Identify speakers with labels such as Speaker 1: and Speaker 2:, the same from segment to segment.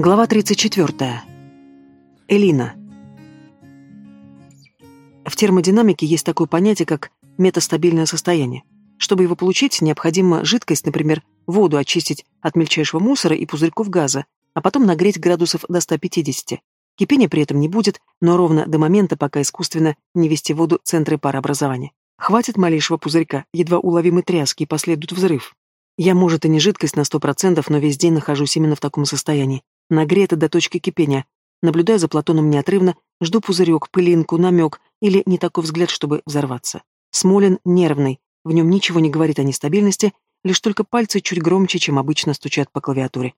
Speaker 1: Глава 34. Элина. В термодинамике есть такое понятие, как метастабильное состояние. Чтобы его получить, необходимо жидкость, например, воду очистить от мельчайшего мусора и пузырьков газа, а потом нагреть градусов до 150. Кипения при этом не будет, но ровно до момента, пока искусственно не ввести воду центры парообразования. Хватит малейшего пузырька, едва уловимой тряски и последует взрыв. Я, может, и не жидкость на сто процентов, но весь день нахожусь именно в таком состоянии. Нагрета до точки кипения. Наблюдая за Платоном неотрывно, жду пузырек, пылинку, намек или не такой взгляд, чтобы взорваться. Смолин нервный, в нем ничего не говорит о нестабильности, лишь только пальцы чуть громче, чем обычно стучат по клавиатуре.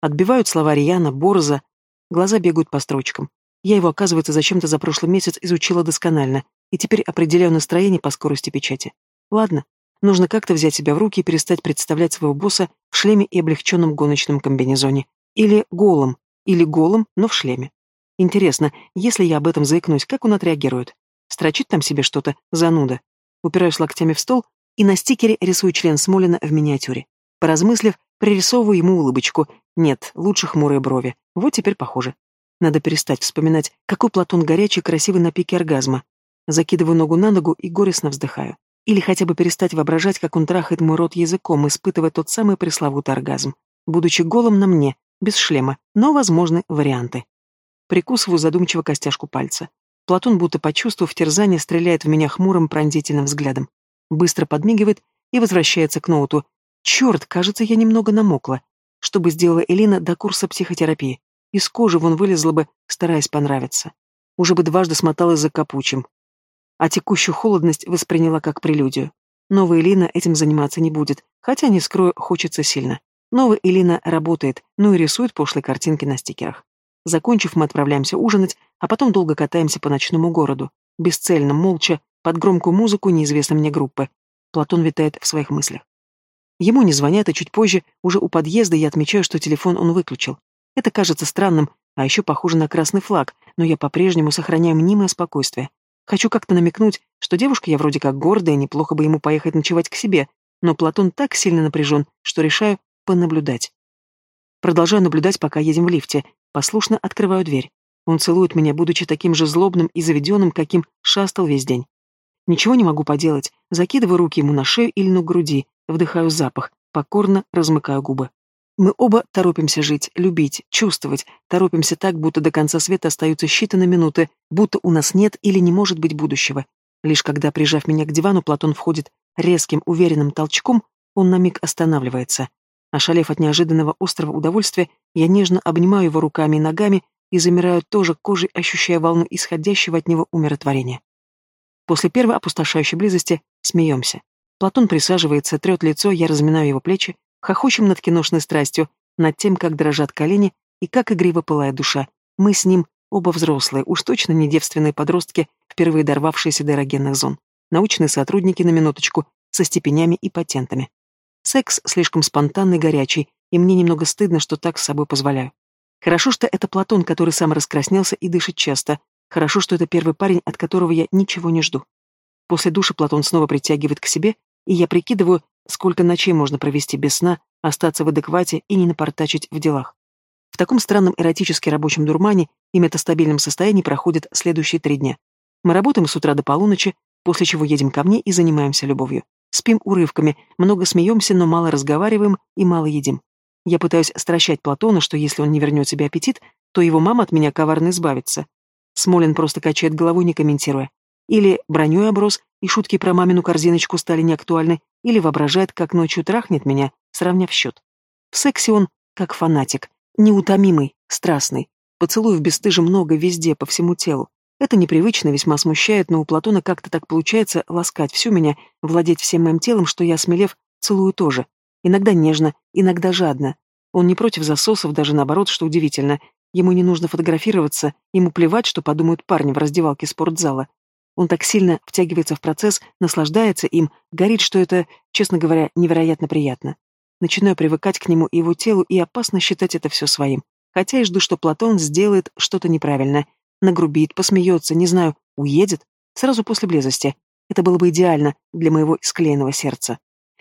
Speaker 1: Отбивают слова Рьяна, Борза, глаза бегают по строчкам. Я его, оказывается, зачем-то за прошлый месяц изучила досконально, и теперь определяю настроение по скорости печати. Ладно, нужно как-то взять себя в руки и перестать представлять своего босса в шлеме и облегченном гоночном комбинезоне. Или голым, или голым, но в шлеме. Интересно, если я об этом заикнусь, как он отреагирует? Строчит там себе что-то, зануда. Упираюсь локтями в стол и на стикере рисую член Смолина в миниатюре. Поразмыслив, пририсовываю ему улыбочку. Нет, лучше хмурые брови. Вот теперь похоже. Надо перестать вспоминать, какой Платон горячий, красивый на пике оргазма. Закидываю ногу на ногу и горестно вздыхаю. Или хотя бы перестать воображать, как он трахает мой рот языком, испытывая тот самый пресловутый оргазм. Будучи голым на мне, без шлема, но возможны варианты. Прикусываю задумчиво костяшку пальца. Платон, будто почувствовав терзание, стреляет в меня хмурым пронзительным взглядом. Быстро подмигивает и возвращается к ноуту. Черт, кажется, я немного намокла. Что бы сделала Элина до курса психотерапии? Из кожи вон вылезла бы, стараясь понравиться. Уже бы дважды смоталась за капучем. А текущую холодность восприняла как прелюдию. Новая Элина этим заниматься не будет, хотя, не скрою, хочется сильно. Новая Элина работает, ну и рисует пошлые картинки на стикерах. Закончив, мы отправляемся ужинать, а потом долго катаемся по ночному городу. Бесцельно, молча, под громкую музыку неизвестной мне группы. Платон витает в своих мыслях. Ему не звонят, и чуть позже, уже у подъезда, я отмечаю, что телефон он выключил. Это кажется странным, а еще похоже на красный флаг, но я по-прежнему сохраняю мнимое спокойствие. Хочу как-то намекнуть, что девушка я вроде как гордая, неплохо бы ему поехать ночевать к себе, но Платон так сильно напряжен, что решаю понаблюдать. Продолжаю наблюдать, пока едем в лифте. Послушно открываю дверь. Он целует меня, будучи таким же злобным и заведенным, каким шастал весь день. Ничего не могу поделать. Закидываю руки ему на шею или на груди, вдыхаю запах, покорно размыкаю губы. Мы оба торопимся жить, любить, чувствовать, торопимся так, будто до конца света остаются считанные минуты, будто у нас нет или не может быть будущего. Лишь когда, прижав меня к дивану, Платон входит резким, уверенным толчком, он на миг останавливается. Ошалев от неожиданного острого удовольствия, я нежно обнимаю его руками и ногами и замираю тоже кожей, ощущая волну исходящего от него умиротворения. После первой опустошающей близости смеемся. Платон присаживается, трет лицо, я разминаю его плечи, хохочем над киношной страстью, над тем, как дрожат колени и как игриво пылает душа. Мы с ним оба взрослые, уж точно не девственные подростки, впервые дорвавшиеся до эрогенных зон. Научные сотрудники на минуточку, со степенями и патентами. Секс слишком спонтанный, горячий, и мне немного стыдно, что так с собой позволяю. Хорошо, что это Платон, который сам раскраснелся и дышит часто. Хорошо, что это первый парень, от которого я ничего не жду. После душа Платон снова притягивает к себе, и я прикидываю, сколько ночей можно провести без сна, остаться в адеквате и не напортачить в делах. В таком странном эротически рабочем дурмане и метастабильном состоянии проходят следующие три дня. Мы работаем с утра до полуночи, после чего едем ко мне и занимаемся любовью. Спим урывками, много смеемся, но мало разговариваем и мало едим. Я пытаюсь стращать Платона, что если он не вернет себе аппетит, то его мама от меня коварно избавится. Смолин просто качает головой, не комментируя. Или броней оброс, и шутки про мамину корзиночку стали неактуальны, или воображает, как ночью трахнет меня, сравняв счет. В сексе он как фанатик, неутомимый, страстный. Поцелуев бесстыже много везде, по всему телу. Это непривычно, весьма смущает, но у Платона как-то так получается ласкать всю меня, владеть всем моим телом, что я, смелев, целую тоже. Иногда нежно, иногда жадно. Он не против засосов, даже наоборот, что удивительно. Ему не нужно фотографироваться, ему плевать, что подумают парни в раздевалке спортзала. Он так сильно втягивается в процесс, наслаждается им, горит, что это, честно говоря, невероятно приятно. Начинаю привыкать к нему и его телу, и опасно считать это все своим. Хотя и жду, что Платон сделает что-то неправильное, Нагрубит, посмеется, не знаю, уедет. Сразу после близости. Это было бы идеально для моего склеенного сердца.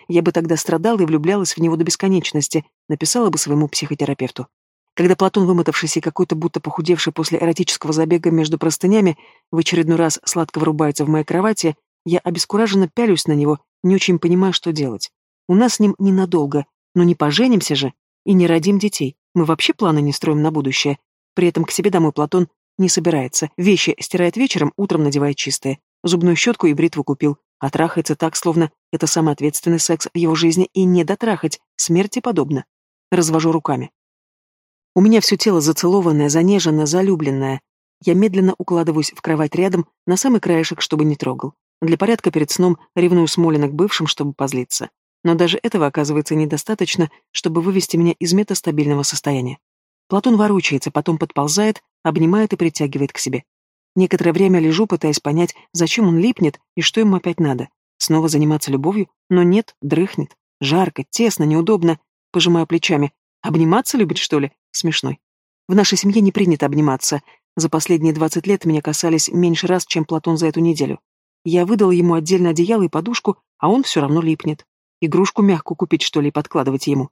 Speaker 1: Я бы тогда страдала и влюблялась в него до бесконечности, написала бы своему психотерапевту. Когда Платон, вымотавшийся и какой-то будто похудевший после эротического забега между простынями, в очередной раз сладко врубается в моей кровати, я обескураженно пялюсь на него, не очень понимая, что делать. У нас с ним ненадолго, но не поженимся же и не родим детей. Мы вообще планы не строим на будущее. При этом к себе домой Платон не собирается. Вещи стирает вечером, утром надевает чистые. Зубную щетку и бритву купил. А трахается так, словно это самый ответственный секс в его жизни, и не дотрахать, смерти подобно. Развожу руками. У меня все тело зацелованное, занеженное, залюбленное. Я медленно укладываюсь в кровать рядом, на самый краешек, чтобы не трогал. Для порядка перед сном ревную Смолина к бывшим, чтобы позлиться. Но даже этого оказывается недостаточно, чтобы вывести меня из метастабильного состояния. Платон ворочается, потом подползает, обнимает и притягивает к себе. Некоторое время лежу, пытаясь понять, зачем он липнет и что ему опять надо. Снова заниматься любовью? Но нет, дрыхнет. Жарко, тесно, неудобно. Пожимаю плечами. Обниматься любит, что ли? Смешной. В нашей семье не принято обниматься. За последние двадцать лет меня касались меньше раз, чем Платон за эту неделю. Я выдал ему отдельно одеяло и подушку, а он все равно липнет. Игрушку мягкую купить, что ли, и подкладывать ему.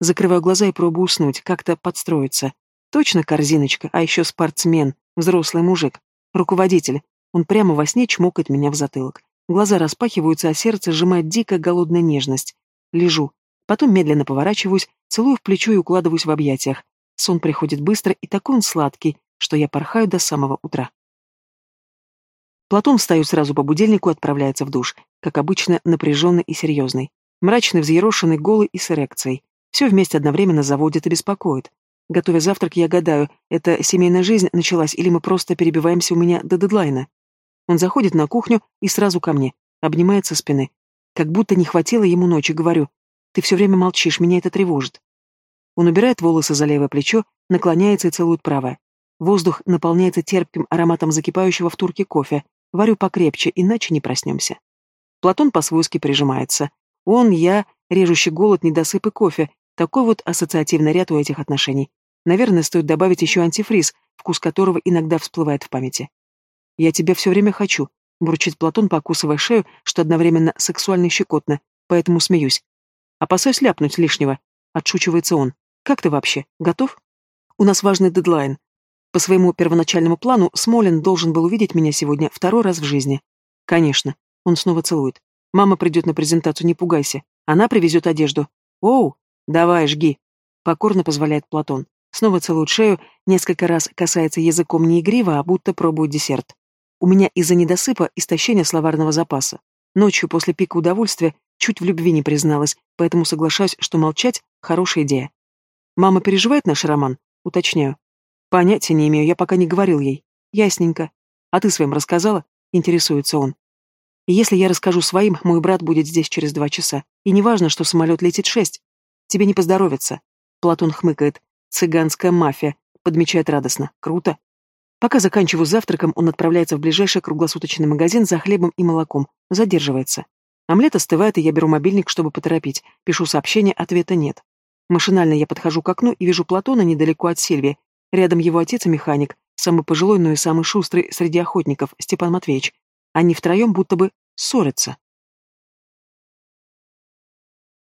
Speaker 1: Закрываю глаза и пробую уснуть, как-то подстроиться. Точно корзиночка, а еще спортсмен, взрослый мужик, руководитель. Он прямо во сне чмокает меня в затылок. Глаза распахиваются, а сердце сжимает дикая голодная нежность. Лежу. Потом медленно поворачиваюсь, целую в плечо и укладываюсь в объятиях. Сон приходит быстро, и такой он сладкий, что я порхаю до самого утра. Платон встает сразу по будильнику и отправляется в душ, как обычно, напряженный и серьезный. Мрачный, взъерошенный, голый и с эрекцией. Все вместе одновременно заводит и беспокоит. Готовя завтрак, я гадаю, это семейная жизнь началась или мы просто перебиваемся у меня до дедлайна. Он заходит на кухню и сразу ко мне, обнимает со спины. Как будто не хватило ему ночи, говорю. Ты все время молчишь, меня это тревожит. Он убирает волосы за левое плечо, наклоняется и целует правое. Воздух наполняется терпким ароматом закипающего в турке кофе. Варю покрепче, иначе не проснемся. Платон по-свойски прижимается. Он, я, режущий голод, недосып и кофе. Такой вот ассоциативный ряд у этих отношений. Наверное, стоит добавить еще антифриз, вкус которого иногда всплывает в памяти. «Я тебя все время хочу», — бурчит Платон, покусывая шею, что одновременно сексуально и щекотно, поэтому смеюсь. «Опасаюсь ляпнуть лишнего», — отшучивается он. Как ты вообще? Готов? У нас важный дедлайн. По своему первоначальному плану Смолин должен был увидеть меня сегодня второй раз в жизни. Конечно. Он снова целует. Мама придет на презентацию, не пугайся. Она привезет одежду. Оу, давай, жги. Покорно позволяет Платон. Снова целует шею, несколько раз касается языком не игриво, а будто пробует десерт. У меня из-за недосыпа истощение словарного запаса. Ночью после пика удовольствия чуть в любви не призналась, поэтому соглашаюсь, что молчать – хорошая идея. Мама переживает наш роман? Уточняю. Понятия не имею, я пока не говорил ей. Ясненько. А ты своим рассказала? Интересуется он. Если я расскажу своим, мой брат будет здесь через два часа. И неважно, что самолет летит шесть. Тебе не поздоровится. Платон хмыкает. Цыганская мафия. Подмечает радостно. Круто. Пока заканчиваю завтраком, он отправляется в ближайший круглосуточный магазин за хлебом и молоком. Задерживается. Омлет остывает, и я беру мобильник, чтобы поторопить. Пишу сообщение, ответа нет. Машинально я подхожу к окну и вижу Платона недалеко от Сильвии. Рядом его отец и механик, самый пожилой, но и самый шустрый среди охотников, Степан Матвеевич. Они втроем будто бы ссорятся.